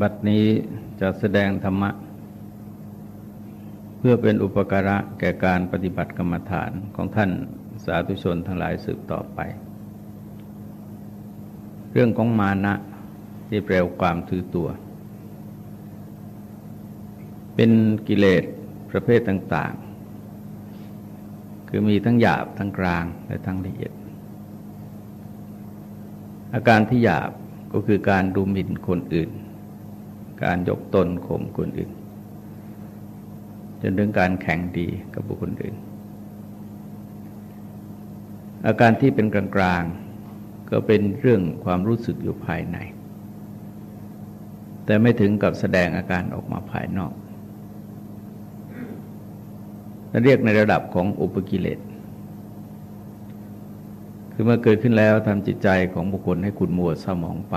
บัดนี้จะแสดงธรรมะ เพื่อเป็นอุปการะแก่การปฏิบัติกรรมฐานของท่านสาธุชนทั้งหลายสืบต่อไป เรื่องของมานะที่แปลความถือตัว เป็นกิเลสประเภทต่างๆ คือมีทั้งหยาบทั้งกลางและทั้งละเอียด อาการที่หยาบก็คือการดูหมิ่นคนอื่น การยกตนข่มคนอื่น จนถึงการแข่งดีกับบุคคลอื่น อาการที่เป็นกลางๆ ก็เป็นเรื่องความรู้สึกอยู่ภายใน แต่ไม่ถึงกับแสดงอาการออกมาภายนอกนั่นเรียกในระดับของอุปกิเลส คือเมื่อเกิดขึ้นแล้วทำจิตใจของบุคคลให้ขุนมัวเศร้าหมองไป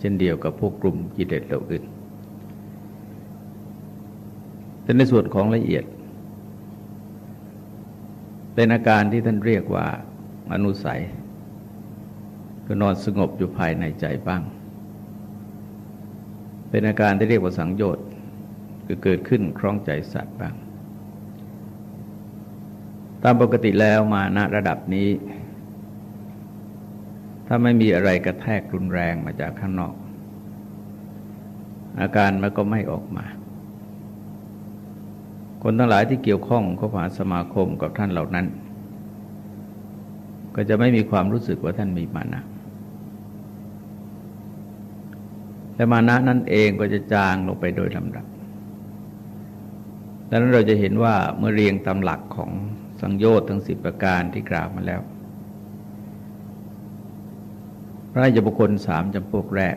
เช่นเดียวกับพวกกลุ่มกิเลสเหล่าอื่น แต่ในส่วนของละเอียด เป็นอาการที่ท่านเรียกว่าอนุสัยก็นอนสงบอยู่ภายในใจบ้าง เป็นอาการที่เรียกว่าสังโยชน์คือเกิดขึ้นคล้องใจสัตว์บ้าง ตามปกติแล้วมาณระดับนี้ ถ้าไม่มีอะไรกระแทกรุนแรงมาจากข้างนอก อาการมันก็ไม่ออกมา คนทั้งหลายที่เกี่ยวข้องเข้าหาสมาคมกับท่านเหล่านั้น ก็จะไม่มีความรู้สึกว่าท่านมีมานะแต่มานะนั่นเองก็จะจางลงไปโดยลำดับดังนั้นเราจะเห็นว่าเมื่อเรียงตามหลักของสังโยชน์ทั้งสิบประการที่กล่าวมาแล้ว พระราชบุคคลสามจำพวกแรก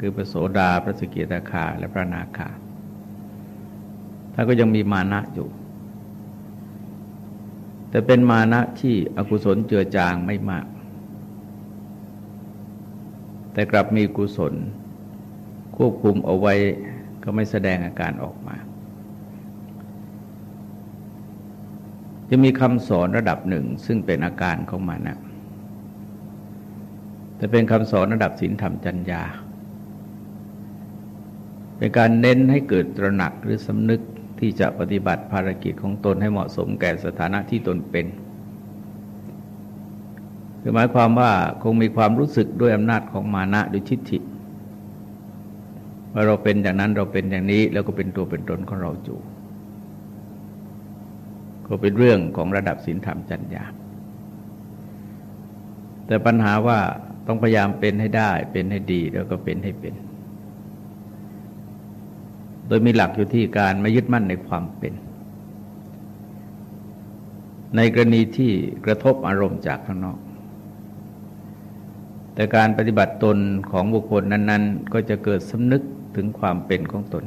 คือพระโสดาพระสกิทาคาและพระนาคา ท่านก็ยังมีมานะอยู่ แต่เป็นมานะที่อกุศลเจือจางไม่มาก แต่กลับมีกุศล ควบคุมเอาไว้ก็ไม่แสดงอาการออกมาจะมีคำสอนระดับหนึ่งซึ่งเป็นอาการของมานะแต่เป็นคำสอนระดับศีลธรรมจัญญา เป็นการเน้นให้เกิดตระหนักหรือสำนึก ที่จะปฏิบัติภารกิจของตนให้เหมาะสมแก่สถานะที่ตนเป็นคือหมายความว่าคงมีความรู้สึกด้วยอำนาจของมานะด้วยทิฏฐิว่าเราเป็นอย่างนั้นเราเป็นอย่างนี้แล้วก็เป็นตัวเป็นตนของเราอยู่ก็เป็นเรื่องของระดับศีลธรรมจัญญาแต่ปัญหาว่าต้องพยายามเป็นให้ได้ เป็นให้ดีแล้วก็เป็นให้เป็น โดยมีหลักอยู่ที่การไม่ยึดมั่นในความเป็น ในกรณีที่กระทบอารมณ์จากข้างนอก แต่การปฏิบัติตนของบุคคลนั้น ๆ ก็จะเกิดสำนึกถึงความเป็นของตน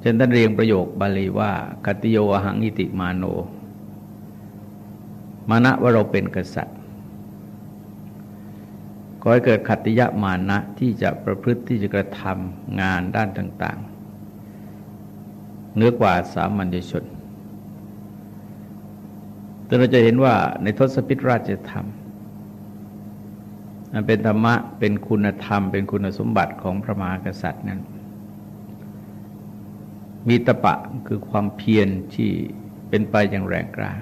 เช่นท่านเรียงประโยคบาลีว่าคติโยหังอิติมาโน มานะว่าเราเป็นกษัตริย์ ขอให้เกิดขัตติยะมานะที่จะประพฤติที่จะกระทำงานด้านต่างๆ เนื้อกว่าสามัญชนแต่เราจะเห็นว่าในทศพิธราชธรรมมันเป็นธรรมะเป็นคุณธรรม เป็นคุณสมบัติของพระมหากษัตริย์นั้น มีตะปะคือความเพียรที่เป็นไปอย่างแรงกล้า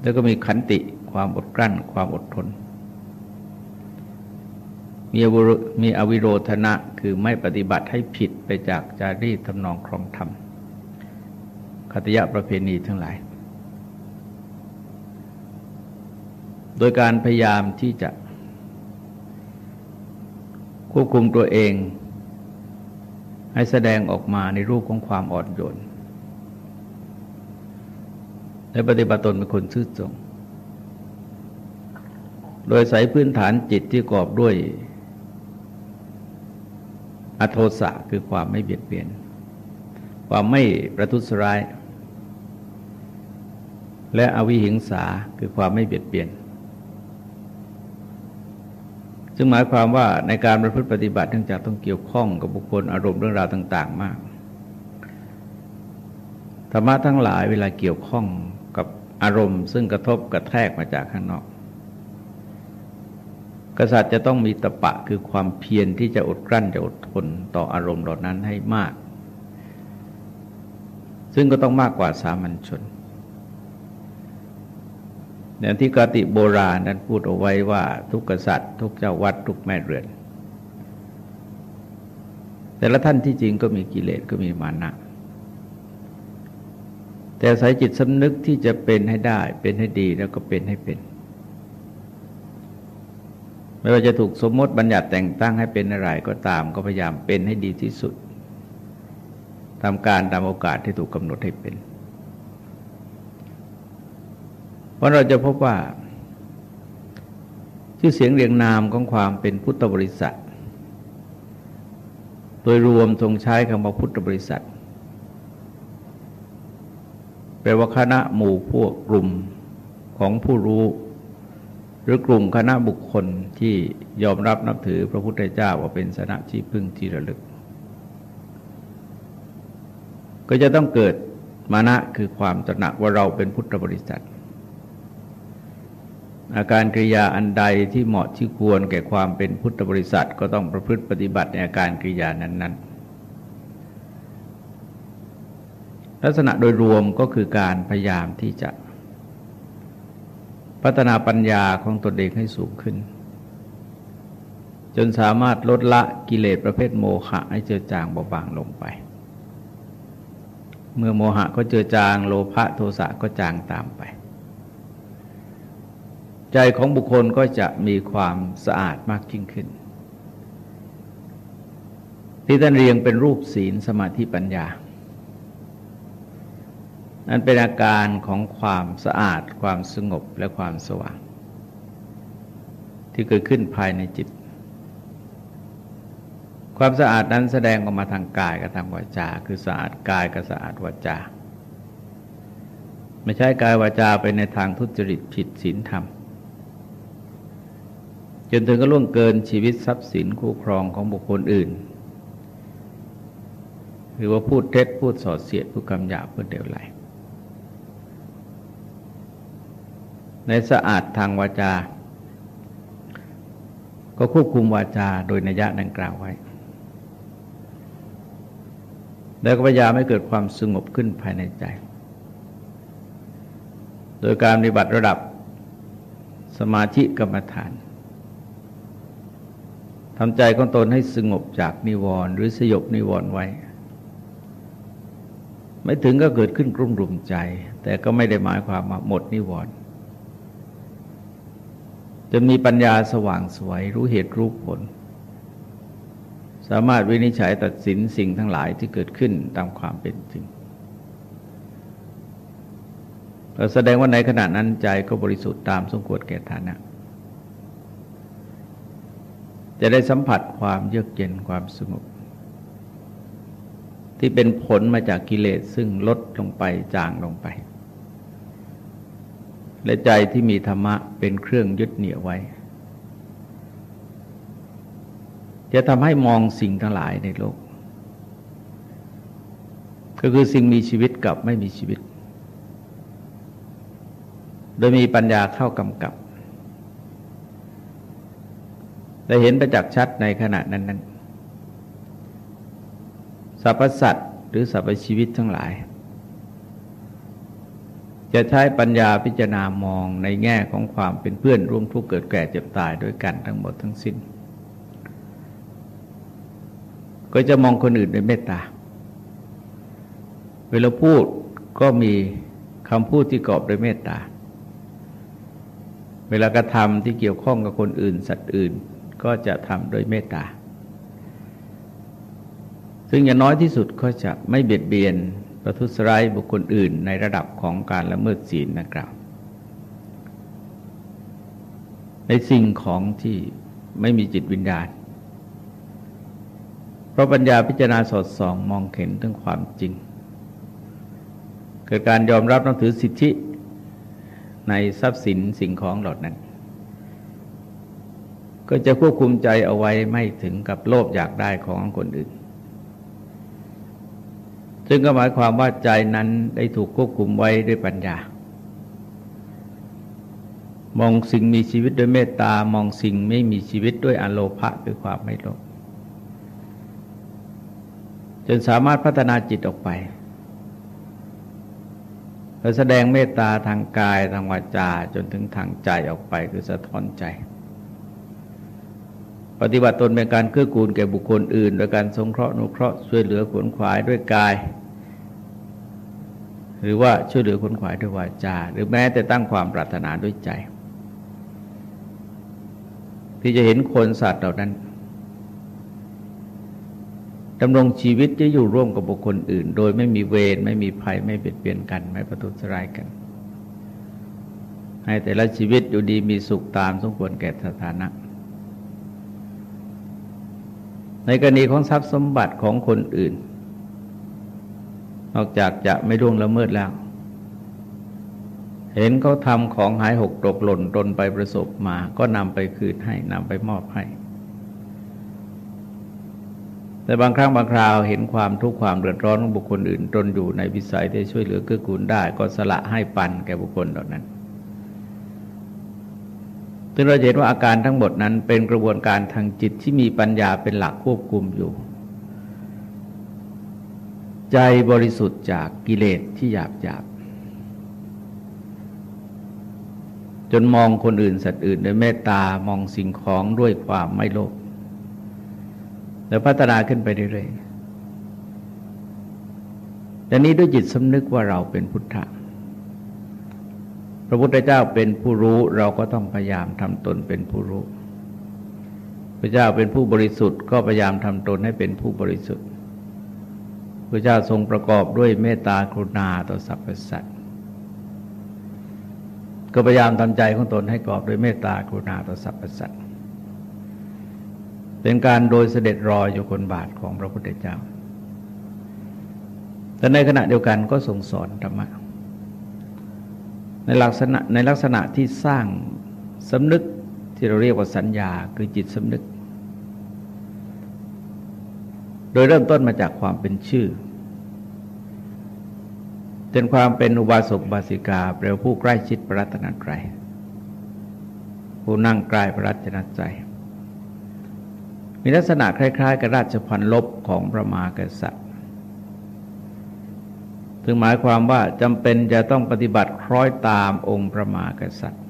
แล้วก็มีขันติ ความอดกลั้น ความอดทน มีมีอวิโรธนะคือไม่ปฏิบัติให้ผิดไปจากจารีตทำนองครองธรรมคติยะประเพณีทั้งหลาย โดยการพยายามที่จะ ควบคุมตัวเอง ให้แสดงออกมาในรูปของความอ่อนโยนและปฏิบัติตนเป็นคนซื่อตรง โดยใส่พื้นฐานจิตที่กอบด้วย อโทสะคือความไม่เบียดเบียน ความไม่ประทุษร้าย และอวิหิงสาคือความไม่เบียดเบียน ซึ่งหมายความว่าในการประพฤติปฏิบัติเนื่องจากต้องเกี่ยวข้องกับบุคคลอารมณ์เรื่องราวต่าง ๆ มากธรรมะทั้งหลายเวลาเกี่ยวข้องกับอารมณ์ ซึ่งกระทบกระแทกมาจากข้างนอก กษัตริย์จะต้องมีตะปะคือความเพียรที่จะอดกลั้นจะอดทนต่ออารมณ์เหล่านั้นให้มาก ซึ่งก็ต้องมากกว่าสามัญชนอย่างที่กติโบราณนั้นพูดเอาไว้ว่าทุกกษัตริย์ ทุกเจ้าวัดทุกแม่เรือน แต่ละท่านที่จริงก็มีกิเลสก็มีมานะแต่สายจิตสำนึกที่จะเป็นให้ได้ เป็นให้ดีแล้วก็เป็นให้เป็น ไม่ว่าจะถูกสมมติบัญญัติแต่งตั้งให้เป็นอะไร ก็ตามก็พยายามเป็นให้ดีที่สุดทำการตามโอกาสที่ถูกกำหนดให้เป็น เพราะเราจะพบว่า ชื่อเสียงเรียงนามของความเป็นพุทธบริษัท โดยรวมทรงใช้คำว่าพุทธบริษัทแปลว่าคณะหมู่พวกกลุ่มของผู้รู้ หรือกลุ่มคณะบุคคลที่ยอมรับนับถือพระพุทธเจ้าว่าเป็นสนะที่พึ่งที่ระลึก ก็จะต้องเกิดมานะคือความตระหนักว่าเราเป็นพุทธบริษัท อาการกริยาอันใดที่เหมาะที่ควรแก่ความเป็นพุทธบริษัท ก็ต้องประพฤติปฏิบัติในอาการกริยานั้น ๆ ลักษณะโดยรวมก็คือการพยายามที่จะ พัฒนาปัญญาของตนเองให้สูงขึ้น จนสามารถลดละกิเลสประเภทโมหะให้เจือจางเบาบางลงไป เมื่อโมหะก็เจือจางโลภะโทสะก็จางตามไป ใจของบุคคลก็จะมีความสะอาดมากยิ่งขึ้น ที่ท่านเรียงเป็นรูปศีลสมาธิปัญญา นั้นเป็นอาการของความสะอาด ความสงบและความสว่าง ที่เกิดขึ้นภายในจิต ความสะอาดนั้นแสดงออกมาทางกายกับทางวาจา คือสะอาดกายกับสะอาดวาจา ไม่ใช่กายวาจาไปในทางทุจริตผิดศีลธรรม จนถึงก็ล่วงเกินชีวิตทรัพย์สินคู่ครองของบุคคลอื่นหรือว่าพูดเท็จพูดสอดเสียดพูดคำหยาบพูดเดียวไหล ในสะอาดทางวาจา ก็ควบคุมวาจาโดยนัยะดังกล่าวไว้ แล้วก็พยายามให้เกิดความสงบขึ้นภายในใจ โดยการปฏิบัติระดับสมาธิกรรมฐานทำใจของตนให้สงบจากนิวรณ์หรือสยบนิวรณ์ไว้ ไม่ถึงก็เกิดขึ้นกรุ่มรุมใจ แต่ก็ไม่ได้หมายความว่าหมดนิวรณ์ จะมีปัญญาสว่างสวยรู้เหตุรู้ผล สามารถวินิจฉัยตัดสินสิ่งทั้งหลายที่เกิดขึ้นตามความเป็นจริงแสดงว่าในขณะนั้นใจก็บริสุทธิ์ตามสมควรแก่ฐานะ จะได้สัมผัสความเยือกเย็นความสงบที่เป็นผลมาจากกิเลสซึ่งลดลงไปจางลงไป และใจที่มีธรรมะเป็นเครื่องยึดเหนี่ยวไว้ จะทำให้มองสิ่งทั้งหลายในโลก ก็คือสิ่งมีชีวิตกับไม่มีชีวิต โดยมีปัญญาเข้ากำกับแต่เห็นประจักษ์ชัดในขณะนั้นนั้นสรรพสัตว์หรือสรรพชีวิตทั้งหลาย จะใช้ปัญญาพิจารณามองในแง่ของความเป็นเพื่อนร่วมทุกข์เกิดแก่เจ็บตายด้วยกันทั้งหมดทั้งสิ้น ก็จะมองคนอื่นด้วยเมตตา เวลาพูดก็มีคำพูดที่กอบด้วยเมตตา เวลากระทำที่เกี่ยวข้องกับคนอื่น สัตว์อื่นก็จะทำโดยเมตตา ซึ่งอย่างน้อยที่สุดก็จะไม่เบียดเบียน ประทุษร้ายบุคคลอื่นในระดับของการละเมิดศีลนะครับ ในสิ่งของที่ไม่มีจิตวิญญาณ เพราะปัญญาพิจารณาสอดส่องมองเห็นถึงความจริง เกิดการยอมรับนับถือสิทธิในทรัพย์สินสิ่งของเหล่านั้น ก็จะควบคุมใจเอาไว้ไม่ถึงกับโลภอยากได้ของคนอื่น ซึ่งก็หมายความว่าใจนั้นได้ถูกควบคุมไว้ด้วยปัญญา มองสิ่งมีชีวิตด้วยเมตตามองสิ่งไม่มีชีวิตด้วยอโลภะคือความไม่โลภจนสามารถพัฒนาจิตออกไปแสดงเมตตาทางกายทางวาจาจนถึงทางใจออกไปคือสะท้อนใจ ปฏิบัติตนเป็นการเกื้อกูลแก่บุคคลอื่น โดยการสงเคราะห์นุเคราะห์ช่วยเหลือขวนขวายด้วยกาย หรือว่าช่วยเหลือขวนขวายด้วยวาจา หรือแม้แต่ตั้งความปรารถนาด้วยใจ ที่จะเห็นคนสัตว์เหล่านั้นดำรงชีวิตจะอยู่ร่วมกับบุคคลอื่น โดยไม่มีเวรไม่มีภัยไม่เบียดเบียนกัน ไม่ประทุษร้ายกัน ให้แต่ละชีวิตอยู่ดีมีสุขตามสมควรแก่สถานะ ในกรณีของทรัพย์สมบัติของคนอื่น นอกจากจะไม่ร่วงละเมิดแล้ว เห็นเขาทำของหายหกตกหล่นตนไปประสบมา ก็นำไปคืนให้นำไปมอบให้ แต่บางครั้งบางคราวเห็นความทุกข์ความเดือดร้อนของบุคคลอื่น ตนอยู่ในวิสัยที่ช่วยเหลือเกื้อกูลได้ ก็สละให้ปันแก่บุคคลเหล่านั้นซึ่งเราเห็นว่าอาการทั้งหมดนั้นเป็นกระบวนการทางจิตที่มีปัญญาเป็นหลักควบคุมอยู่ ใจบริสุทธิ์จากกิเลสที่หยาบหยาบจนมองคนอื่นสัตว์อื่นด้วยเมตตามองสิ่งของด้วยความไม่โลภแล้วพัฒนาขึ้นไปเรื่อยๆแต่นี้ด้วยจิตสำนึกว่าเราเป็นพุทธะพระพุทธเจ้าเป็นผู้รู้เราก็ต้องพยายามทำตนเป็นผู้รู้ พระเจ้าเป็นผู้บริสุทธิ์ก็พยายามทำตนให้เป็นผู้บริสุทธิ์ พระเจ้าทรงประกอบด้วยเมตตากรุณาต่อสรรพสัตว์ก็พยายามทำใจของตนให้กอบด้วยเมตตากรุณาต่อสรรพสัตว์เป็นการโดยเสด็จรอยอยู่คนบาทของพระพุทธเจ้า แต่ในขณะเดียวกันก็ทรงสอนธรรมะ ในลักษณะในลักษณะที่สร้างสำนึกที่เราเรียกว่าสัญญาคือจิตสำนึก โดยเริ่มต้นมาจากความเป็นชื่อเป็นความเป็นอุบาสกบาสิกาแปลผู้ใกล้ชิดพระรัตนตรัยผู้นั่งใกล้พระรัตนตรัยมีลักษณะคล้าย ๆ กับราชพันลบของพระมหากษัตริย์ถึงหมายความว่าจำเป็นจะต้องปฏิบัติคล้อยตามองค์พระมหากษัตริย์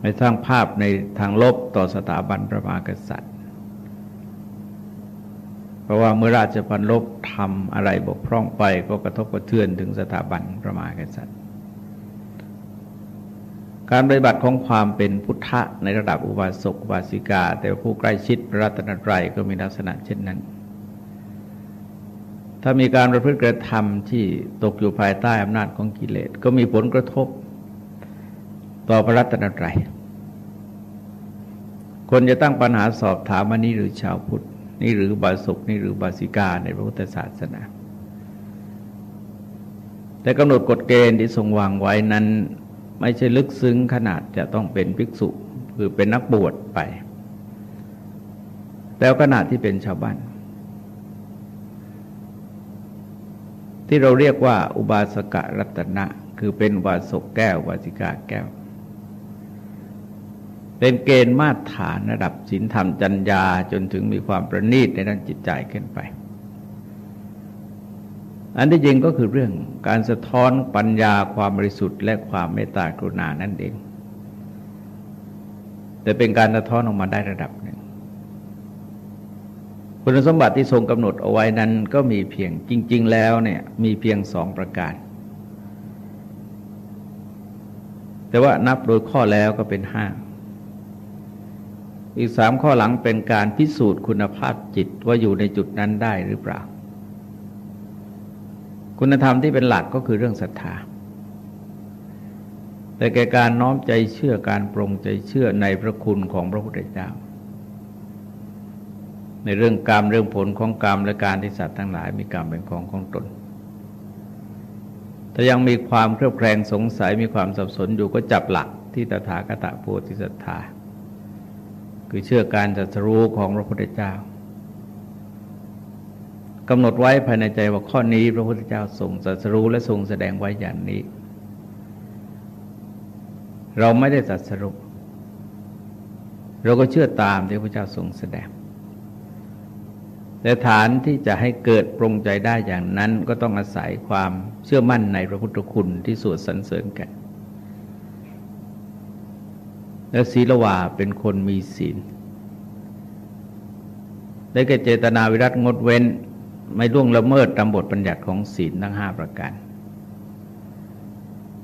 ไม่สร้างภาพในทางลบต่อสถาบันพระมหากษัตริย์ เพราะว่าเมื่อราชพันลบทำอะไรบกพร่องไปก็กระทบกระเทือนถึงสถาบันพระมหากษัตริย์ การปฏิบัติของความเป็นพุทธะในระดับอุบาสกอุบาสิกา แต่ผู้ใกล้ชิดพระรัตนตรัยก็มีลักษณะเช่นนั้น ถ้ามีการประพฤติกระทำที่ตกอยู่ภายใต้อำนาจของกิเลสก็มีผลกระทบต่อพระรัตนตรัยคนจะตั้งปัญหาสอบถามว่านี่หรือชาวพุทธ นี่หรือบาสกนี่หรือบาสิกาในพระพุทธศาสนา แต่กำหนดกฎเกณฑ์ที่ทรงวางไว้นั้น ไม่ใช่ลึกซึ้งขนาดจะต้องเป็นภิกษุคือเป็นนักบวชไป แต่ขนาดที่เป็นชาวบ้าน ที่เราเรียกว่าอุบาสกรัตนะ คือเป็นบาสกแก้ววาสิกาแก้ว เป็นเกณฑ์มาตรฐานระดับศีลธรรมจัญญาจนถึงมีความประณีตในด้านจิตใจขึ้นไป อันที่จริงก็คือเรื่องการสะท้อนปัญญาความบริสุทธิ์และความเมตตากรุณานั่นเอง แต่เป็นการสะท้อนออกมาได้ระดับหนึ่งคุณสมบัติที่ทรงกำหนดเอาไว้นั้นก็มีเพียงจริง ๆ แล้วเนี่ยมีเพียงสองประการ แต่ว่านับโดยข้อแล้วก็เป็นห้า อีกสามข้อหลังเป็นการพิสูจน์คุณภาพจิตว่าอยู่ในจุดนั้นได้หรือเปล่า คุณธรรมที่เป็นหลักก็คือเรื่องศรัทธา แต่แก่การน้อมใจเชื่อการปรงใจเชื่อในพระคุณของพระพุทธเจ้า ในเรื่องกรรมเรื่องผลของกรรมและการที่สัตว์ทั้งหลายมีกรรมเป็นของของตนถ้ายังมีความเครือบแคลงสงสัยมีความสับสนอยู่ก็จับหลักที่ตถาคตโพธิศรัทธา คือเชื่อการจัดรู้ของพระพุทธเจ้ากำหนดไว้ภายในใจว่าข้อนี้ พระพุทธเจ้าทรงสัสรู้และทรงแสดงไว้อย่างนี้ เราไม่ได้ตัดสรุปเราก็เชื่อตามที่พระเจ้าทรงแสดงแต่ฐานที่จะให้เกิดปรงใจได้อย่างนั้นก็ต้องอาศัยความเชื่อมั่นในพระพุทธคุณที่สวดสรรเสริญกัน และศีลวาเป็นคนมีศีล ได้แก่เจตนาวิรัตงดเว้น ไม่ล่วงละเมิดตามบทบัญญัติของศีลทั้งห้าประการ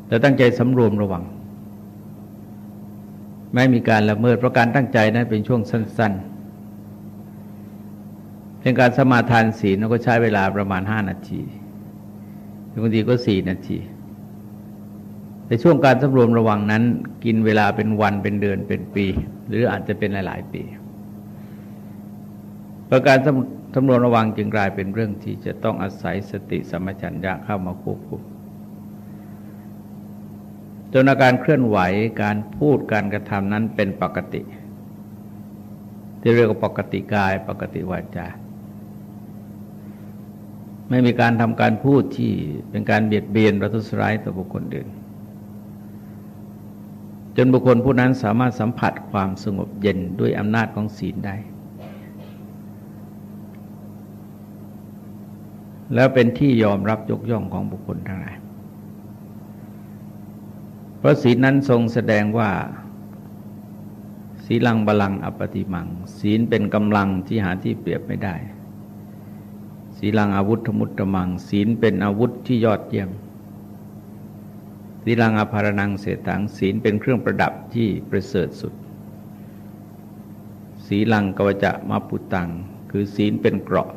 แต่ตั้งใจสำรวมระวัง ไม่มีการละเมิดเพราะการตั้งใจนั้นเป็นช่วงสั้น ๆ เป็นการสมาทานศีลเราก็ใช้เวลาประมาณห้านาทีบางทีก็สี่นาที ในช่วงการสำรวมระวังนั้น กินเวลาเป็นวันเป็นเดือนเป็นปี หรืออาจจะเป็นหลาย ๆ ปีประการสำรวมระวังจึงกลายเป็นเรื่องที่จะต้องอาศัยสติสมัชัญญะเข้ามาควบคุมจนอาการเคลื่อนไหวการพูดการกระทำนั้นเป็นปกติ ที่เรียกว่าปกติกายปกติวาจาไม่มีการทำการพูดที่เป็นการเบียดเบียนประทุษร้ายต่อบุคคลอื่น จนบุคคลผู้นั้นสามารถสัมผัสความสงบเย็นด้วยอำนาจของศีลได้ แล้วเป็นที่ยอมรับยกย่องของบุคคลทั้งหลายเพราะศีลนั้นทรงแสดงว่าศีลังบาลังอปติมัง ศีลเป็นกำลังที่หาที่เปรียบไม่ได้ ศีลังอาวุธมุตตมัง ศีลเป็นอาวุธที่ยอดเยี่ยม ศีลังอภารนังเสตังศีลเป็นเครื่องประดับที่ประเสริฐสุด ศีลังกวจะมาปุตัง คือศีลเป็นเกราะ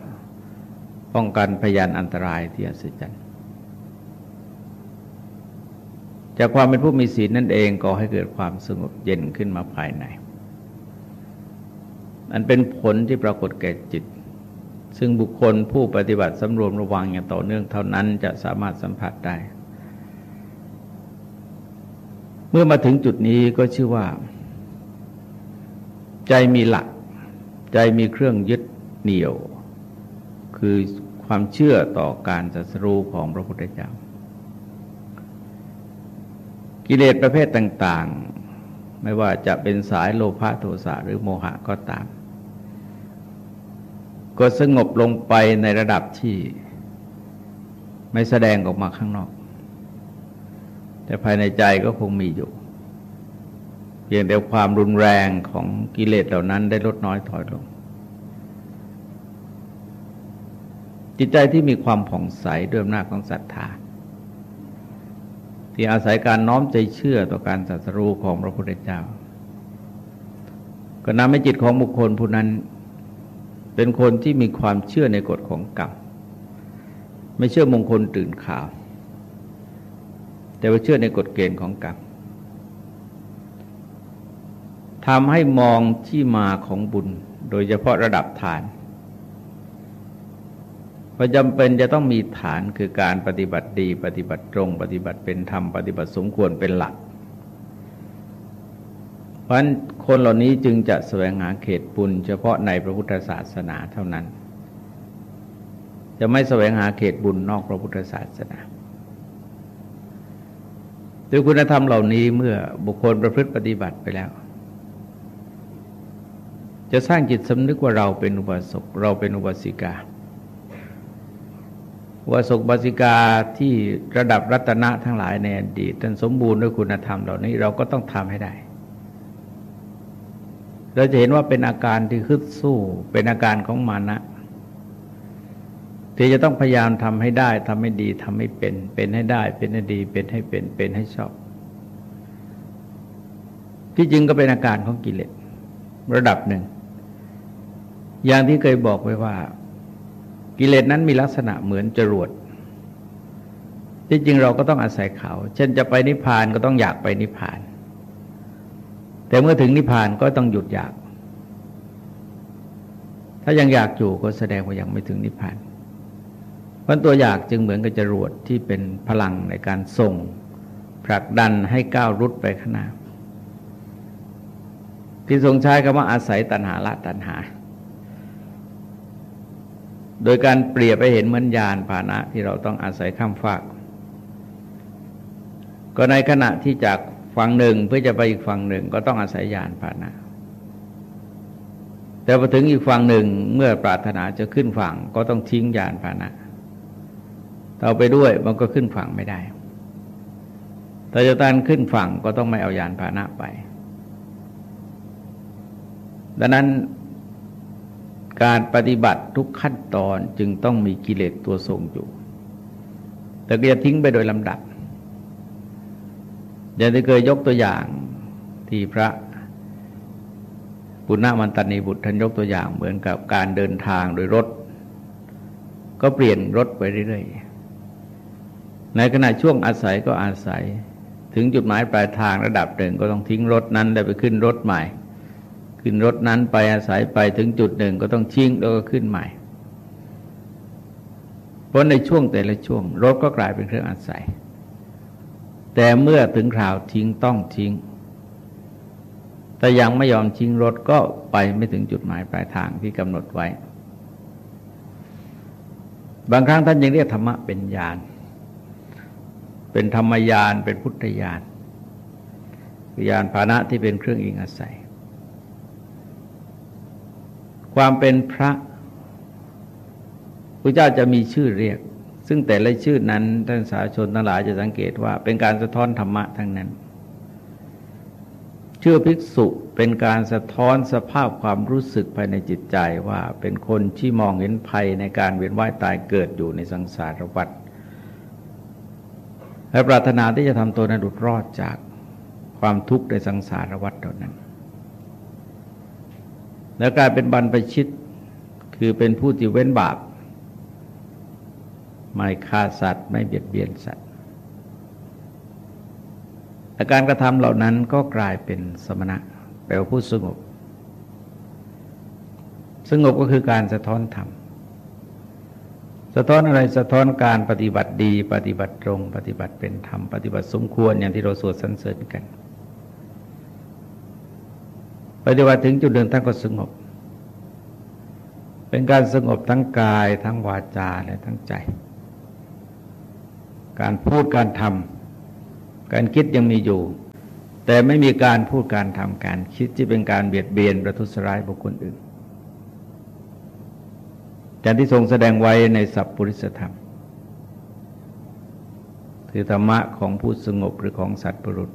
ป้องกันพยานอันตรายที่อัศจรรย์จากความเป็นผู้มีศีลนั่นเองก็ให้เกิดความสงบเย็นขึ้นมาภายใน อันเป็นผลที่ปรากฏแก่จิต ซึ่งบุคคลผู้ปฏิบัติสำรวมระวังอย่างต่อเนื่องเท่านั้นจะสามารถสัมผัสได้ เมื่อมาถึงจุดนี้ก็ชื่อว่า ใจมีหลัก ใจมีเครื่องยึดเหนี่ยว คือความเชื่อต่อการจัสรู้ของพระพุทธเจ้า กิเลสประเภทต่าง ๆ ไม่ว่าจะเป็นสายโลภะโทสะหรือโมหะก็ตาม ก็สงบลงไปในระดับที่ไม่แสดงออกมาข้างนอก แต่ภายในใจก็คงมีอยู่ เพียงแต่ความรุนแรงของกิเลสเหล่านั้นได้ลดน้อยถอยลง จิตใจที่มีความผ่องใสด้วยอำนาจของศรัทธาที่อาศัยการน้อมใจเชื่อต่อการสัสรูของพระพุทธเจ้า ก็นำให้จิตของบุคคลผู้นั้น เป็นคนที่มีความเชื่อในกฎของกรรมไม่เชื่อมงคลตื่นข่าว แต่ว่าเชื่อในกฎเกณฑ์ของกรรมทำให้มองที่มาของบุญ โดยเฉพาะระดับฐานพอจำเป็นจะต้องมีฐานคือการปฏิบัติดี ปฏิบัติตรง ปฏิบัติเป็นธรรม ปฏิบัติสมควรเป็นหลัก เพราะฉะนั้นคนเหล่านี้จึงจะแสวงหาเขตบุญ เฉพาะในพระพุทธศาสนาเท่านั้น จะไม่แสวงหาเขตบุญนอกพระพุทธศาสนา ด้วยคุณธรรมเหล่านี้เมื่อบุคคลประพฤติปฏิบัติไปแล้ว จะสร้างจิตสำนึกว่าเราเป็นอุบาสกเราเป็นอุบาสิกาวสกบาสิกาที่ระดับรัตนะทั้งหลายในอดีตท่านสมบูรณ์ด้วยคุณธรรมเหล่านี้เราก็ต้องทำให้ได้เราจะเห็นว่าเป็นอาการที่คึดสู้เป็นอาการของมานะ ที่จะต้องพยายามทำให้ได้ทำให้ดีทำให้เป็น เป็นให้ได้ เป็นให้ดี เป็นให้เป็น เป็นให้ชอบ ที่จริงก็เป็นอาการของกิเลสระดับหนึ่ง อย่างที่เคยบอกไว้ว่า กิเลสนั้นมีลักษณะเหมือนจรวดที่จริงเราก็ต้องอาศัยเขา เช่นจะไปนิพพานก็ต้องอยากไปนิพพาน แต่เมื่อถึงนิพพานก็ต้องหยุดอยาก ถ้ายังอยากอยู่ก็แสดงว่ายังไม่ถึงนิพพาน พราะตัวอยากจึงเหมือนกับจรวดที่เป็นพลังในการส่งผลักดันให้ก้าวรุดไปข้างหน้าที่ทรงใช้คำว่าอาศัยตัณหาละตัณหา โดยการเปรียบไปเห็นเหมือนยานพาหนะที่เราต้องอาศัยข้ามฟาก ก็ในขณะที่จากฝั่งหนึ่งเพื่อจะไปอีกฝั่งหนึ่งก็ต้องอาศัยยานพาหนะ แต่พอถึงอีกฝั่งหนึ่งเมื่อปรารถนาจะขึ้นฝั่งก็ต้องทิ้งยานพาหนะ ถ้าไปด้วยมันก็ขึ้นฝั่งไม่ได้ถ้าจะตันขึ้นฝั่งก็ต้องไม่เอายานพาหนะไป ดังนั้นการปฏิบัติทุกขั้นตอนจึงต้องมีกิเลสตัวทรงอยู่ แต่ก็จะทิ้งไปโดยลำดับอย่างที่เคยยกตัวอย่างที่พระปุณณมันตนีบุตรท่านยกตัวอย่างเหมือนกับการเดินทางโดยรถ ก็เปลี่ยนรถไปเรื่อยๆ ในขณะช่วงอาศัยก็อาศัย ถึงจุดหมายปลายทางระดับหนึ่งก็ต้องทิ้งรถนั้นแล้วไปขึ้นรถใหม่ ขึ้นรถนั้นไปอาศัยไปถึงจุดหนึ่งก็ต้องทิ้งแล้วก็ขึ้นใหม่ เพราะในช่วงแต่ละช่วง รถก็กลายเป็นเครื่องอาศัย แต่เมื่อถึงคราวทิ้งต้องทิ้ง แต่ยังไม่ยอมทิ้งรถก็ไปไม่ถึงจุดหมายปลายทางที่กำหนดไว้ บางครั้งท่านยังเรียกธรรมะเป็นญาณ เป็นธรรมยานเป็นพุทธยานยานภาณะที่เป็นเครื่องอิงอาศัย ความเป็นพระพระเจ้าจะมีชื่อเรียก ซึ่งแต่ละชื่อนั้นท่านสาชนทั้งหลายจะสังเกตว่า เป็นการสะท้อนธรรมะทั้งนั้น ชื่อภิกษุเป็นการสะท้อนสภาพความรู้สึกภายในจิตใจว่าเป็นคนที่มองเห็นภัยในการเวียนว่ายตายเกิดอยู่ในสังสารวัฏ และปรารถนาที่จะทำตัวนั้นหลุดรอดจากความทุกข์ในสังสารวัฏเท่านั้น แล้วกลายเป็นบรรพชิตคือเป็นผู้ที่เว้นบาป ไม่ฆ่าสัตว์ไม่เบียดเบียนสัตว์อาการกระทำเหล่านั้นก็กลายเป็นสมณะแปลว่าผู้สงบ สงบก็คือการสะท้อนธรรม สะท้อนอะไรสะท้อนการปฏิบัติดี ปฏิบัติตรง ปฏิบัติเป็นธรรม ปฏิบัติสมควรอย่างที่เราสวดสรรเสริญกัน ปฏิบัติถึงจุดเดินท่านก็สงบ เป็นการสงบทั้งกายทั้งวาจาและทั้งใจ การพูดการทำการคิดยังมีอยู่ แต่ไม่มีการพูดการทำการคิดที่เป็นการเบียดเบียนประทุษร้ายบุคคลอื่น อย่างที่ทรงแสดงไว้ในสัพพุริสธรรม คือธรรมะของผู้สงบหรือของสัตว์ปรุษ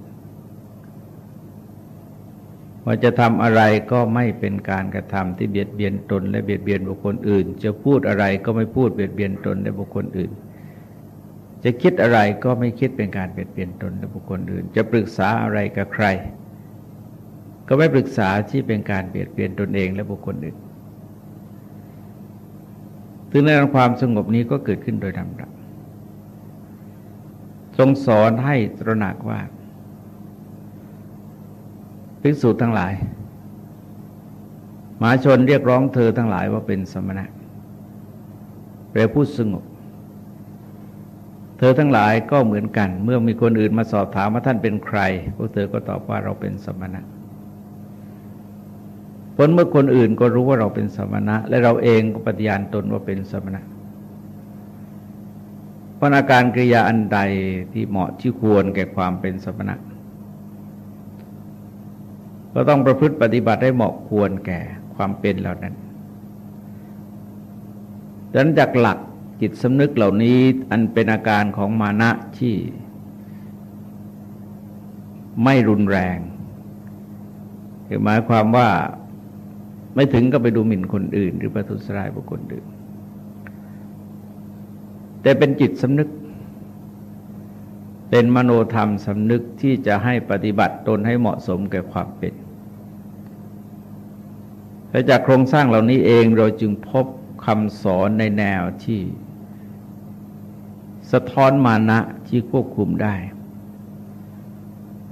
ว่าจะทำอะไรก็ไม่เป็นการกระทำที่เบียดเบียนตน และเบียดเบียนบุคคลอื่น จะพูดอะไรก็ไม่พูดเบียดเบียนตนและบุคคลอื่น จะคิดอะไรก็ไม่คิดเป็นการเบียดเบียนตนและบุคคลอื่น จะปรึกษาอะไรกับใคร ก็ไม่ปรึกษาที่เป็นการเบียดเบียนตนเองและบุคคลอื่น ซึ่งในความสงบนี้ก็เกิดขึ้นโดยลำดับทรงสอนให้ตระหนักว่าภิกษุทั้งหลายมาชนเรียกร้องเธอทั้งหลายว่าเป็นสมณะแปลผู้สงบ เธอทั้งหลายก็เหมือนกัน เมื่อมีคนอื่นมาสอบถามว่าท่านเป็นใคร พวกเธอก็ตอบว่าเราเป็นสมณะ ผลเมื่อคนอื่นก็รู้ว่าเราเป็นสมณะ และเราเองก็ปฏิญาณตนว่าเป็นสมณะพราอาการกริยาอันใดที่เหมาะที่ควรแก่ความเป็นสมณะ ก็ต้องประพฤติปฏิบัติให้เหมาะควรแก่ความเป็นเหล่านั้นดังนั้นจากหลักจิตสำนึกเหล่านี้อันเป็นอาการของมานะที่ไม่รุนแรงคือหมายความว่า ไม่ถึงก็ไปดูหมิ่นคนอื่น หรือประทุษร้ายบุคคลอื่น แต่เป็นจิตสำนึก เป็นมโนธรรมสำนึกที่จะให้ปฏิบัติตนให้เหมาะสมแก่ความเป็นและจากโครงสร้างเหล่านี้เองเราจึงพบคำสอนในแนวที่ สะท้อนมานะที่ควบคุมได้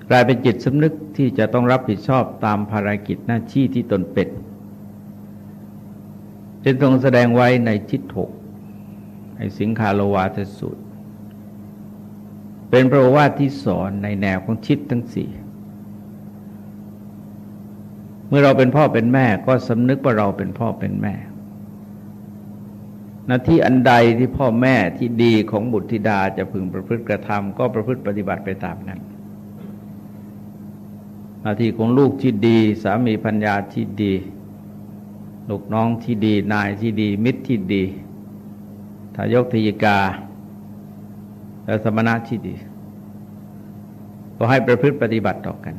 กลายเป็นจิตสำนึกที่จะต้องรับผิดชอบตามภารกิจหน้าที่ที่ตนเป็น จึงทรงแสดงไว้ในทิฏฐกในสิงคาโลวาทสูตร เป็นพระวาทที่สอนในแนวของทิศทั้งสี่เมื่อเราเป็นพ่อเป็นแม่ก็สำนึกว่าเราเป็นพ่อเป็นแม่หน้าที่อันใดที่พ่อแม่ที่ดีของบุตรธิดาจะพึงประพฤติกระทำก็ประพฤติปฏิบัติไปตามนั้นหน้าที่ของลูกที่ดี สามีพัญญาที่ดี ลูกน้องที่ดีนายที่ดี มิตรที่ดีทายกทยิกา และสมณะที่ดี ก็ให้ประพฤติปฏิบัติต่อกัน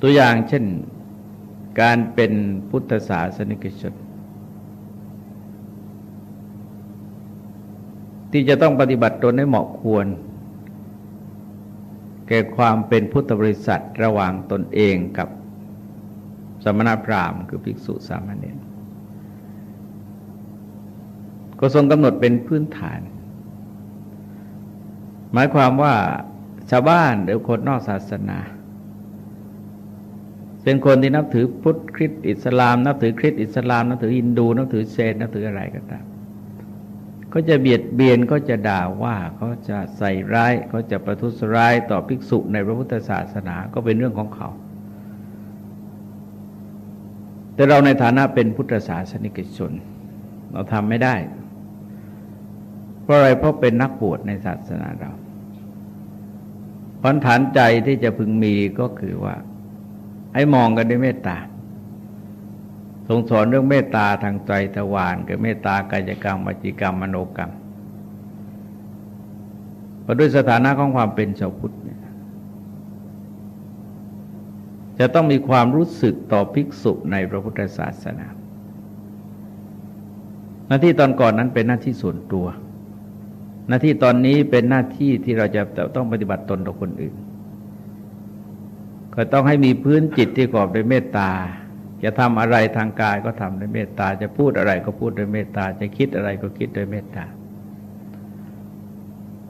ตัวอย่างเช่นการเป็นพุทธศาสนิกชนที่จะต้องปฏิบัติตนให้เหมาะควร แก่ความเป็นพุทธบริษัทระหว่างตนเองกับ มณพราหมณ์คือภิกษุสามเณรก็ทรงกำหนดเป็นพื้นฐาน หมายความว่าชาวบ้านหรือคนนอกศาสนา เป็นคนที่นับถือพุทธคริสต์อิสลาม นับถือคริสต์อิสลาม นับถือฮินดู นับถือเซนนับถืออะไรก็ตามก็จะเบียดเบียนก็จะด่าว่าเขาจะใส่ร้ายเขาจะประทุษร้ายต่อภิกษุในพระพุทธศาสนาก็เป็นเรื่องของเขา แต่เราในฐานะเป็นพุทธศาสนิกชน เราทำไม่ได้ เพราะอะไรเพราะเป็นนักบวชในศาสนาเราพันฐานใจที่จะพึงมีก็คือว่า ให้มองกันด้วยเมตตาทรงสอนเรื่องเมตตาทางใจทวารคือเมตตากายกรรมวจิกรรมมโนกรรมพระด้วยสถานะของความเป็นชาวพุทธเนี่ย จะต้องมีความรู้สึกต่อภิกษุในพระพุทธศาสนา หน้าที่ตอนก่อนนั้นเป็นหน้าที่ส่วนตัว หน้าที่ตอนนี้เป็นหน้าที่ที่เราจะต้องปฏิบัติตนต่อคนอื่น ก็ต้องให้มีพื้นจิตที่กอบด้วยเมตตา จะทำอะไรทางกายก็ทำด้วยเมตตา จะพูดอะไรก็พูดด้วยเมตตา จะคิดอะไรก็คิดด้วยเมตตา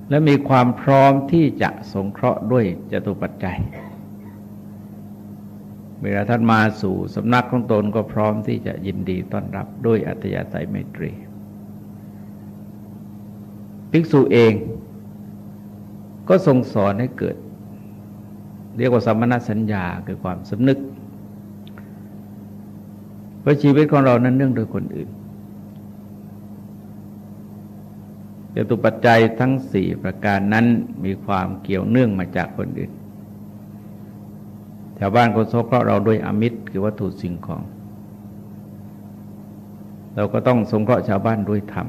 และมีความพร้อมที่จะสงเคราะห์ด้วยจตุปัจจัย เวลาท่านมาสู่สำนักของตนก็พร้อมที่จะยินดีต้อนรับด้วยอัตยาศัยไมตรี ภิกษุเองก็ทรงสอนให้เกิด เรียกว่าสัมมณสัญญาคือความสำนึกเพราะชีวิตของเรานั้นเนื่องโดยคนอื่นจตุปัจจัยทั้งสี่ประการนั้นมีความเกี่ยวเนื่องมาจากคนอื่น ชาวบ้านคนโซเคราะห์เราโดยอมิตรคือวัตถุสิ่งของ เราก็ต้องสงเคราะห์ชาวบ้านด้วยธรรม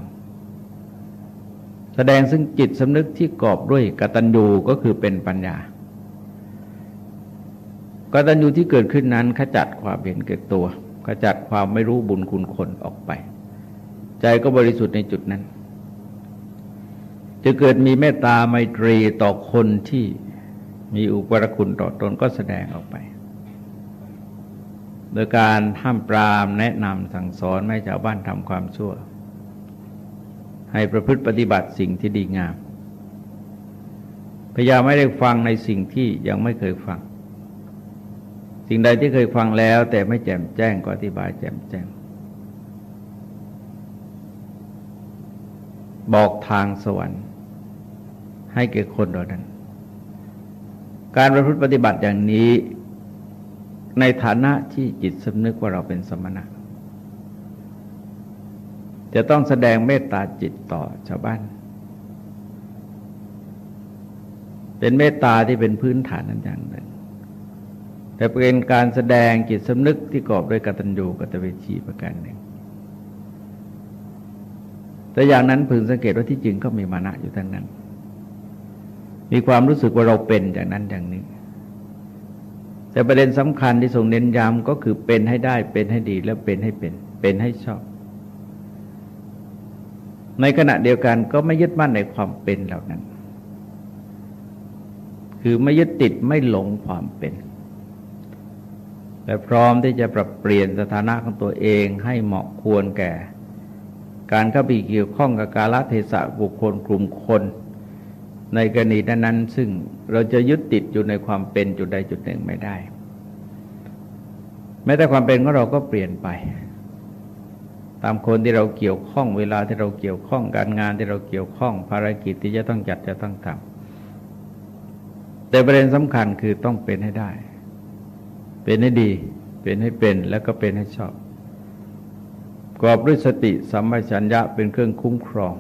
แสดงซึ่งจิตสำนึกที่กอบด้วยกตัญญูก็คือเป็นปัญญากตัญญูที่เกิดขึ้นนั้นขจัดความเห็นเกิดตัว ขจัดความไม่รู้บุญคุณคนออกไป ใจก็บริสุทธิ์ในจุดนั้น จะเกิดมีเมตตาไมตรีต่อคนที่ มีอุปรคุณต่อตนก็แสดงออกไป โดยการห้ามปรามแนะนำสั่งสอนไม่ชาวบ้านทำความชั่ว ให้ประพฤติปฏิบัติสิ่งที่ดีงาม พยายามไม่ได้ฟังในสิ่งที่ยังไม่เคยฟัง สิ่งใดที่เคยฟังแล้วแต่ไม่แจ่มแจ้งก็อธิบายแจ่มแจ้ง บอกทางสวรรค์ให้แก่คนเหล่านั้น การประพฤติปฏิบัติอย่างนี้ ในฐานะที่จิตสำนึกว่าเราเป็นสมณะ จะต้องแสดงเมตตาจิตต่อชาวบ้าน เป็นเมตตาที่เป็นพื้นฐานนั้นอย่างหนึ่ง แต่เป็นการแสดงจิตสำนึกที่กอบด้วยกตัญญูกตเวทีประการหนึ่งแต่อย่างนั้นพึงสังเกตว่าที่จริงก็มีมานะอยู่ทั้งนั้น มีความรู้สึกว่าเราเป็นอย่างนั้นอย่างนี้ แต่ประเด็นสำคัญที่ทรงเน้นย้ำก็คือเป็นให้ได้เป็นให้ดีแล้วเป็นให้เป็น เป็นให้ชอบ ในขณะเดียวกันก็ไม่ยึดมั่นในความเป็นเหล่านั้น คือไม่ยึดติดไม่หลงความเป็นและพร้อมที่จะปรับเปลี่ยนสถานะของตัวเองให้เหมาะควรแก่ การเข้าไปเกี่ยวข้องกับกาลเทศะบุคคลกลุ่มคน ในกรณีนั้นๆ ซึ่งเราจะยึดติดอยู่ในความเป็นจุดใดจุดหนึ่งไม่ได้ แม้แต่ความเป็นของเราก็เปลี่ยนไป ตามคนที่เราเกี่ยวข้องเวลาที่เราเกี่ยวข้องการงานที่เราเกี่ยวข้องภารกิจที่จะต้องจัดจะต้องทำแต่ประเด็นสำคัญคือต้องเป็นให้ได้ เป็นให้ดี เป็นให้เป็นแล้วก็เป็นให้ชอบกรอบด้วยสติสัมปชัญญะเป็นเครื่องคุ้มครอง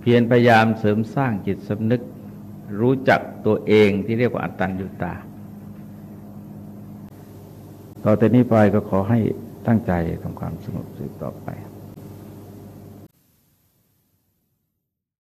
เพียรพยายามเสริมสร้างจิตสำนึก รู้จักตัวเองที่เรียกว่าอัตตัญญุตา ต่อแต่นี้ไปก็ขอให้ตั้งใจทำความสงบสืบต่อไป